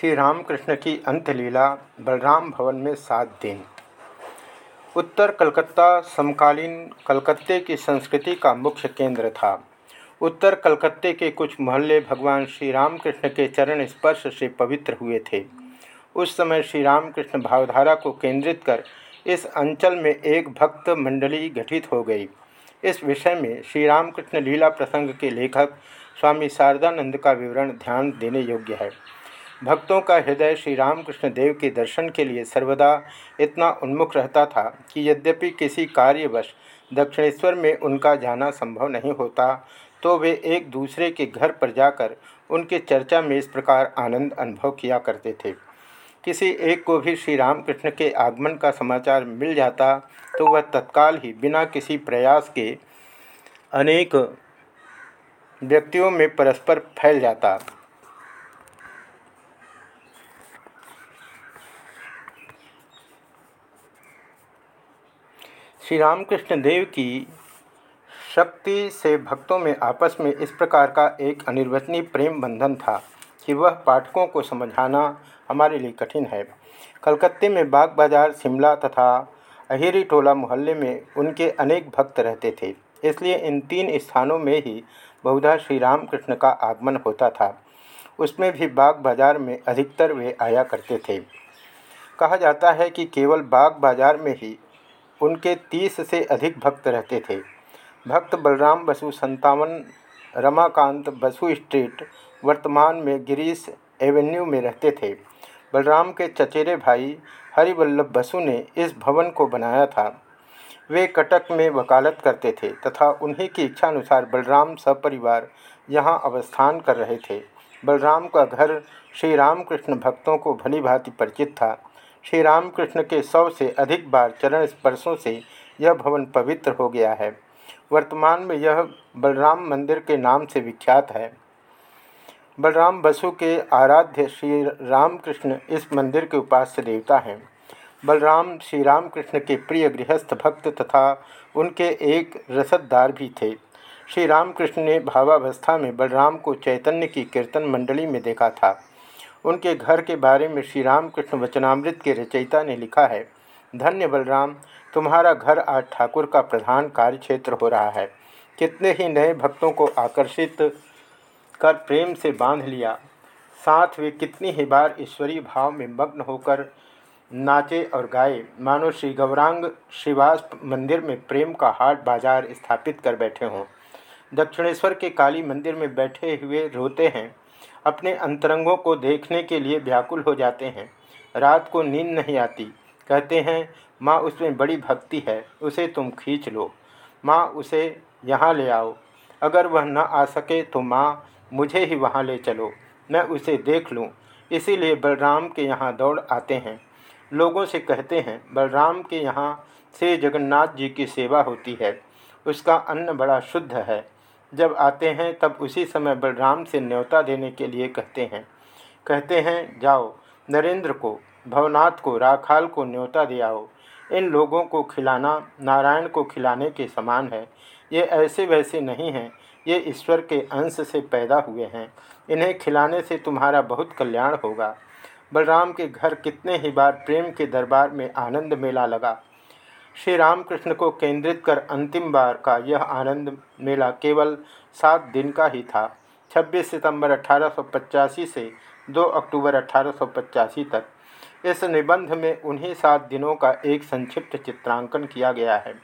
श्री रामकृष्ण की अंतलीला बलराम भवन में सात दिन। उत्तर कलकत्ता समकालीन कलकत्ते की संस्कृति का मुख्य केंद्र था। उत्तर कलकत्ते के कुछ मोहल्ले भगवान श्री रामकृष्ण के चरण स्पर्श से पवित्र हुए थे। उस समय श्री रामकृष्ण भावधारा को केंद्रित कर इस अंचल में एक भक्त मंडली गठित हो गई। इस विषय में श्री रामकृष्ण लीला प्रसंग के लेखक स्वामी शारदानंद का विवरण ध्यान देने योग्य है। भक्तों का हृदय श्री रामकृष्ण देव के दर्शन के लिए सर्वदा इतना उन्मुख रहता था कि यद्यपि किसी कार्यवश दक्षिणेश्वर में उनका जाना संभव नहीं होता तो वे एक दूसरे के घर पर जाकर उनके चर्चा में इस प्रकार आनंद अनुभव किया करते थे। किसी एक को भी श्री रामकृष्ण के आगमन का समाचार मिल जाता तो वह तत्काल ही बिना किसी प्रयास के अनेक व्यक्तियों में परस्पर फैल जाता। श्री रामकृष्ण देव की शक्ति से भक्तों में आपस में इस प्रकार का एक अनिर्वचनीय प्रेम बंधन था कि वह पाठकों को समझाना हमारे लिए कठिन है। कलकत्ते में बाग बाज़ार, शिमला तथा अहिरी टोला मोहल्ले में उनके अनेक भक्त रहते थे। इसलिए इन तीन स्थानों में ही बहुधा श्री रामकृष्ण का आगमन होता था। उसमें भी बाग बाज़ार में अधिकतर वे आया करते थे। कहा जाता है कि केवल बाग बाज़ार में ही उनके तीस से अधिक भक्त रहते थे। भक्त बलराम बसु संतावन, रमाकांत बसु स्ट्रीट, वर्तमान में गिरीश एवेन्यू में रहते थे। बलराम के चचेरे भाई हरिवल्लभ बसु ने इस भवन को बनाया था। वे कटक में वकालत करते थे तथा उन्हीं की इच्छानुसार बलराम सपरिवार यहाँ अवस्थान कर रहे थे। बलराम का घर श्री रामकृष्ण भक्तों को भली भांति परिचित था। श्री रामकृष्ण के सौ से अधिक बार चरण स्पर्शों से यह भवन पवित्र हो गया है। वर्तमान में यह बलराम मंदिर के नाम से विख्यात है। बलराम बसु के आराध्य श्री रामकृष्ण इस मंदिर के उपास्य देवता हैं। बलराम श्री रामकृष्ण के प्रिय गृहस्थ भक्त तथा उनके एक रसददार भी थे। श्री रामकृष्ण ने भावावस्था में बलराम को चैतन्य की कीर्तन मंडली में देखा था। उनके घर के बारे में श्री रामकृष्ण वचनामृत के रचयिता ने लिखा है, धन्य बलराम, तुम्हारा घर आज ठाकुर का प्रधान कार्य क्षेत्र हो रहा है। कितने ही नए भक्तों को आकर्षित कर प्रेम से बाँध लिया, साथ वे कितनी ही बार ईश्वरीय भाव में मग्न होकर नाचे और गाए। मानो श्री गौरांग श्रीवास मंदिर में प्रेम का हाट बाज़ार स्थापित कर बैठे हों। दक्षिणेश्वर के काली मंदिर में बैठे हुए रोते हैं। अपने अंतरंगों को देखने के लिए व्याकुल हो जाते हैं। रात को नींद नहीं आती। कहते हैं, माँ, उसमें बड़ी भक्ति है। उसे तुम खींच लो। माँ, उसे यहाँ ले आओ। अगर वह न आ सके तो माँ, मुझे ही वहाँ ले चलो। मैं उसे देख लूँ। इसीलिए बलराम के यहाँ दौड़ आते हैं। लोगों से कहते हैं, बलराम के यहाँ से जगन्नाथ जी की सेवा होती है। उसका अन्न बड़ा शुद्ध है। जब आते हैं, तब उसी समय बलराम से न्योता देने के लिए कहते हैं। कहते हैं, जाओ, नरेंद्र को, भवनाथ को, राखाल को न्योता दे आओ। इन लोगों को खिलाना, नारायण को खिलाने के समान है। ये ऐसे वैसे नहीं हैं। ये ईश्वर के अंश से पैदा हुए हैं। इन्हें खिलाने से तुम्हारा बहुत कल्याण होगा। बलराम के घर कितने ही बार प्रेम के दरबार में आनंद मेला लगा। श्री रामकृष्ण को केंद्रित कर अंतिम बार का यह आनंद मेला केवल सात दिन का ही था। 26 सितंबर अठारह सौ पचासी से 2 अक्टूबर अठारह सौ पचासी तक इस निबंध में उन्हीं सात दिनों का एक संक्षिप्त चित्रांकन किया गया है।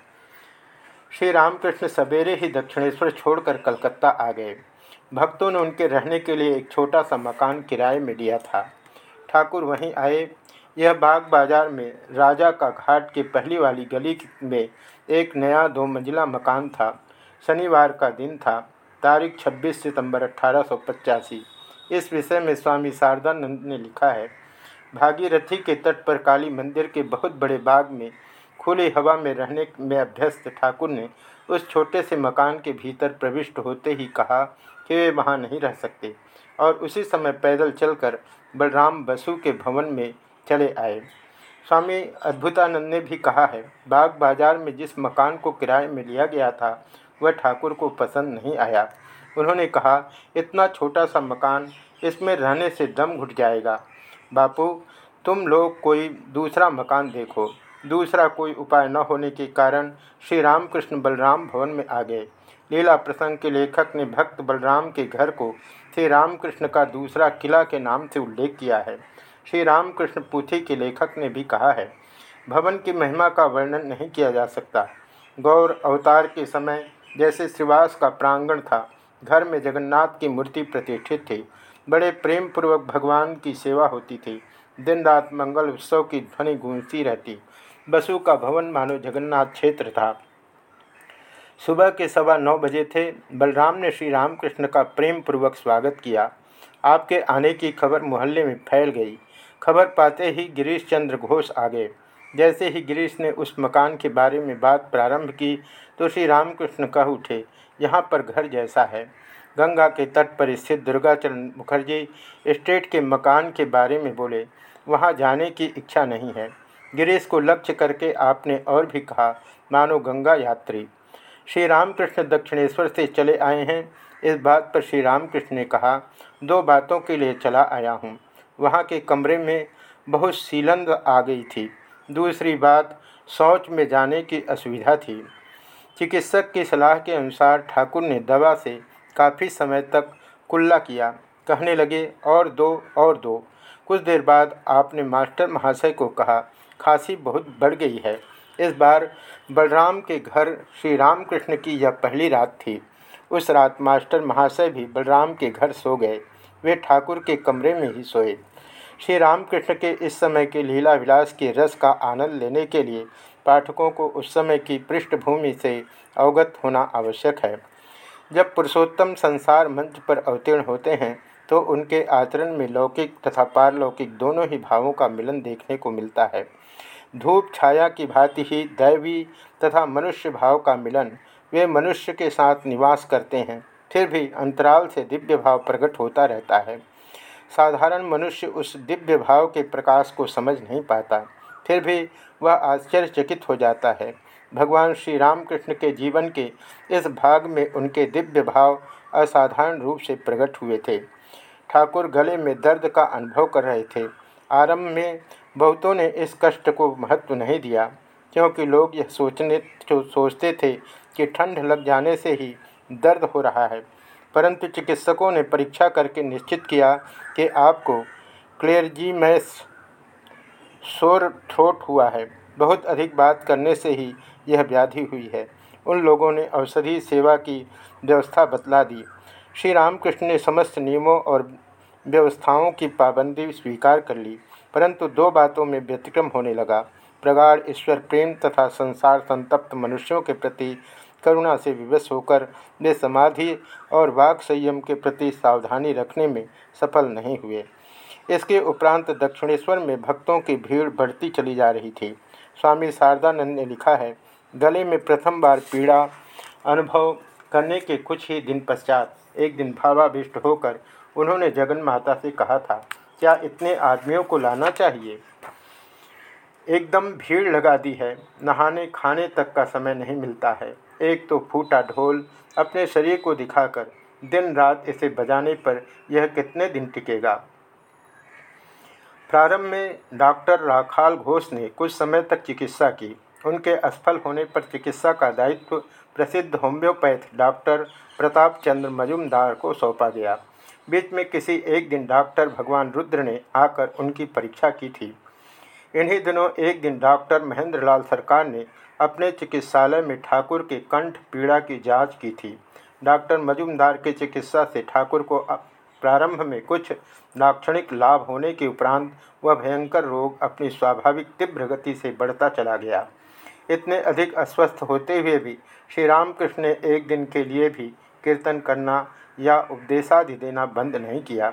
श्री रामकृष्ण सवेरे ही दक्षिणेश्वर छोड़कर कलकत्ता आ गए। भक्तों ने उनके रहने के लिए एक छोटा सा मकान किराए में दिया था। ठाकुर वहीं आए यह बाग बाज़ार में राजा का घाट के पहली वाली गली में एक नया दो मंजिला मकान था। शनिवार का दिन था, तारीख 26 सितंबर अठारह इस विषय में स्वामी शारदानंद ने लिखा है, भागीरथी के तट पर काली मंदिर के बहुत बड़े बाग में खुली हवा में रहने में अभ्यस्त ठाकुर ने उस छोटे से मकान के भीतर प्रविष्ट होते ही कहा कि वे वहाँ नहीं रह सकते और उसी समय पैदल चलकर बलराम बसु के भवन में चले आए। स्वामी अद्भुतानंद ने भी कहा है, बाग बाज़ार में जिस मकान को किराए में लिया गया था, वह ठाकुर को पसंद नहीं आया। उन्होंने कहा, इतना छोटा सा मकान, इसमें रहने से दम घुट जाएगा। बापू, तुम लोग कोई दूसरा मकान देखो। दूसरा कोई उपाय न होने के कारण श्री रामकृष्ण बलराम भवन में आ गए। लीला प्रसंग के लेखक ने भक्त बलराम के घर को श्री रामकृष्ण का दूसरा किला के नाम से उल्लेख किया है। श्री रामकृष्ण पुथी के लेखक ने भी कहा है, भवन की महिमा का वर्णन नहीं किया जा सकता। गौर अवतार के समय जैसे श्रीवास का प्रांगण था, घर में जगन्नाथ की मूर्ति प्रतिष्ठित थी। बड़े प्रेम पूर्वक भगवान की सेवा होती थी। दिन रात मंगल उत्सव की ध्वनि गूंजती रहती। बसु का भवन मानो जगन्नाथ क्षेत्र था। सुबह के सवा नौ बजे थे। बलराम ने श्री रामकृष्ण का प्रेम पूर्वक स्वागत किया। आपके आने की खबर मोहल्ले में फैल गई। खबर पाते ही गिरीश चंद्र घोष आ गए जैसे ही गिरीश ने उस मकान के बारे में बात प्रारंभ की तो श्री रामकृष्ण कह उठे, यहाँ पर घर जैसा है। गंगा के तट पर स्थित दुर्गाचरण मुखर्जी स्टेट के मकान के बारे में बोले, वहाँ जाने की इच्छा नहीं है। गिरीश को लक्ष्य करके आपने और भी कहा, मानो गंगा यात्री। श्री रामकृष्ण दक्षिणेश्वर से चले आए हैं। इस बात पर श्री रामकृष्ण ने कहा, दो बातों के लिए चला आया हूँ। वहाँ के कमरे में बहुत सीलंद आ गई थी। दूसरी बात, शौच में जाने की असुविधा थी। चिकित्सक की सलाह के अनुसार ठाकुर ने दवा से काफ़ी समय तक कुल्ला किया। कहने लगे, और दो और दो। कुछ देर बाद आपने मास्टर महाशय को कहा, खांसी बहुत बढ़ गई है। इस बार बलराम के घर श्री रामकृष्ण की यह पहली रात थी। उस रात मास्टर महाशय भी बलराम के घर सो गए। वे ठाकुर के कमरे में ही सोए। श्री रामकृष्ण के इस समय के लीला विलास के रस का आनंद लेने के लिए पाठकों को उस समय की पृष्ठभूमि से अवगत होना आवश्यक है। जब पुरुषोत्तम संसार मंच पर अवतीर्ण होते हैं तो उनके आचरण में लौकिक तथा पारलौकिक दोनों ही भावों का मिलन देखने को मिलता है। धूप, छाया की भांति ही दैवी तथा मनुष्य भाव का मिलन वे मनुष्य के साथ निवास करते हैं। फिर भी अंतराल से दिव्य भाव प्रकट होता रहता है। साधारण मनुष्य उस दिव्य भाव के प्रकाश को समझ नहीं पाता। फिर भी वह आश्चर्यचकित हो जाता है। भगवान श्री रामकृष्ण के जीवन के इस भाग में उनके दिव्य भाव असाधारण रूप से प्रकट हुए थे। ठाकुर गले में दर्द का अनुभव कर रहे थे। आरंभ में बहुतों ने इस कष्ट को महत्व नहीं दिया, क्योंकि लोग यह सोचने सोचते थे कि ठंड लग जाने से ही दर्द हो रहा है। परंतु चिकित्सकों ने परीक्षा करके निश्चित किया कि आपको क्लेरजीमैस शोर थ्रोट हुआ है। बहुत अधिक बात करने से ही यह व्याधि हुई है। उन लोगों ने औषधि सेवा की व्यवस्था बतला दी। श्री रामकृष्ण ने समस्त नियमों और व्यवस्थाओं की पाबंदी स्वीकार कर ली, परंतु दो बातों में व्यतिक्रम होने लगा। प्रगाढ़ ईश्वर प्रेम तथा संसार संतप्त मनुष्यों के प्रति करुणा से विवश होकर वे समाधि और वाक संयम के प्रति सावधानी रखने में सफल नहीं हुए। इसके उपरांत दक्षिणेश्वर में भक्तों की भीड़ बढ़ती चली जा रही थी। स्वामी शारदानंद ने लिखा है, गले में प्रथम बार पीड़ा अनुभव करने के कुछ ही दिन पश्चात एक दिन भावाभिष्ट होकर उन्होंने जगन माता से कहा था, क्या इतने आदमियों को लाना चाहिए? एकदम भीड़ लगा दी है, नहाने खाने तक का समय नहीं मिलता है। एक तो फूटा ढोल अपने शरीर को दिखाकर दिन रात इसे बजाने पर यह कितने दिन टिकेगा? प्रारंभ में डॉक्टर राखाल घोष ने कुछ समय तक चिकित्सा की। उनके असफल होने पर चिकित्सा का दायित्व प्रसिद्ध होम्योपैथ डॉक्टर प्रताप चंद्र मजुमदार को सौंपा गया। बीच में किसी एक दिन डॉक्टर भगवान रुद्र ने आकर उनकी परीक्षा की थी। इन्हीं दिनों एक दिन डॉक्टर महेंद्रलाल सरकार ने अपने चिकित्सालय में ठाकुर के कंठ पीड़ा की जाँच की थी। डॉक्टर मजुमदार की चिकित्सा से ठाकुर को प्रारंभ में कुछ लाक्षणिक लाभ होने के उपरांत वह भयंकर रोग अपनी स्वाभाविक तीव्र गति से बढ़ता चला गया। इतने अधिक अस्वस्थ होते हुए भी श्री रामकृष्ण ने एक दिन के लिए भी कीर्तन करना या उपदेशादि देना बंद नहीं किया।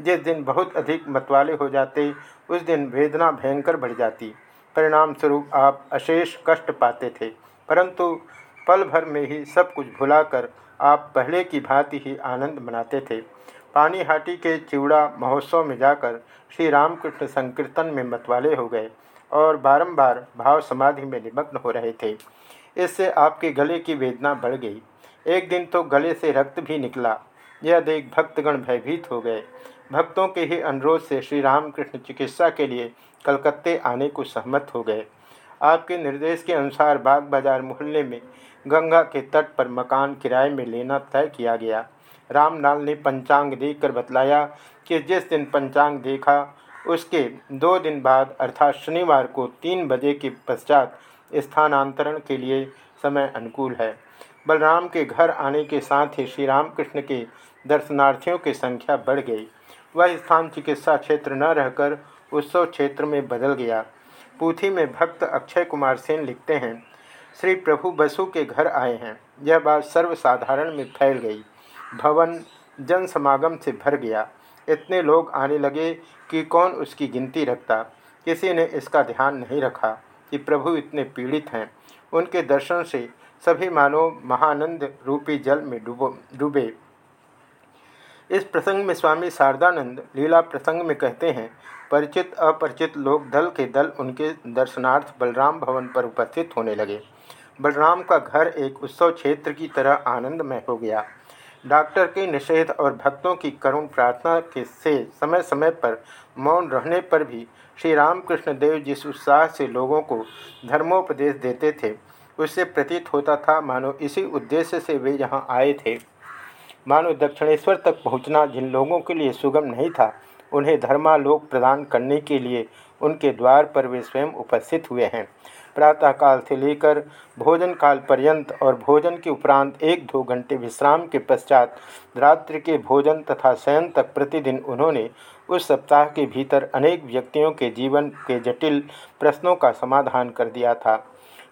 जिस दिन बहुत अधिक मतवाले हो जाते, उस दिन वेदना भयंकर बढ़ जाती। परिणाम स्वरूप आप अशेष कष्ट पाते थे, परंतु पल भर में ही सब कुछ भुलाकर आप पहले की भांति ही आनंद मनाते थे। पानीहाटी के चिवड़ा महोत्सव में जाकर श्री रामकृष्ण संकीर्तन में मतवाले हो गए और बारंबार भाव समाधि में निमग्न हो रहे थे। इससे आपके गले की वेदना बढ़ गई। एक दिन तो गले से रक्त भी निकला। यह देख भक्तगण भयभीत हो गए। भक्तों के ही अनुरोध से श्री रामकृष्ण चिकित्सा के लिए कलकत्ते आने को सहमत हो गए। आपके निर्देश के अनुसार बाग बाज़ार मोहल्ले में गंगा के तट पर मकान किराए में लेना तय किया गया। रामलाल ने पंचांग देखकर बतलाया कि जिस दिन पंचांग देखा, उसके दो दिन बाद, अर्थात शनिवार को तीन बजे के पश्चात स्थानांतरण के लिए समय अनुकूल है। बलराम के घर आने के साथ ही श्री रामकृष्ण के दर्शनार्थियों की संख्या बढ़ गई। वह स्थान चिकित्सा क्षेत्र न रहकर उत्सव क्षेत्र में बदल गया। पूथी में भक्त अक्षय कुमार सेन लिखते हैं, श्री प्रभु बसु के घर आए हैं। यह बात सर्वसाधारण में फैल गई। भवन जन समागम से भर गया। इतने लोग आने लगे कि कौन उसकी गिनती रखता? किसी ने इसका ध्यान नहीं रखा कि प्रभु इतने पीड़ित हैं। उनके दर्शन से सभी मानव महानंद रूपी जल में डूबो, डूबे। इस प्रसंग में स्वामी शारदानंद लीला प्रसंग में कहते हैं, परिचित, अपरिचित लोग दल के दल उनके दर्शनार्थ बलराम भवन पर उपस्थित होने लगे। बलराम का घर एक उत्सव क्षेत्र की तरह आनंदमय हो गया। डॉक्टर के निषेध और भक्तों की करुण प्रार्थना के से समय समय पर मौन रहने पर भी श्री रामकृष्ण देव जिस उत्साह से लोगों को धर्मोपदेश देते थे, उससे प्रतीत होता था, मानो इसी उद्देश्य से वे यहाँ आए थे। मानो दक्षिणेश्वर तक पहुँचना जिन लोगों के लिए सुगम नहीं था, उन्हें धर्मालोक प्रदान करने के लिए उनके द्वार पर वे स्वयं उपस्थित हुए हैं। प्रातःकाल से लेकर भोजन काल पर्यंत और भोजन के उपरांत एक दो घंटे विश्राम के पश्चात रात्रि के भोजन तथा शयन तक प्रतिदिन उन्होंने उस सप्ताह के भीतर अनेक व्यक्तियों के जीवन के जटिल प्रश्नों का समाधान कर दिया था।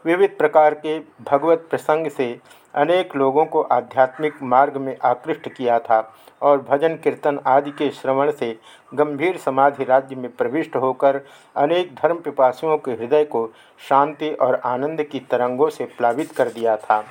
विविध प्रकार के भगवत प्रसंग से अनेक लोगों को आध्यात्मिक मार्ग में आकृष्ट किया था और भजन, कीर्तन आदि के श्रवण से गंभीर समाधि राज्य में प्रविष्ट होकर अनेक धर्म पिपासियों के हृदय को शांति और आनंद की तरंगों से प्लावित कर दिया था।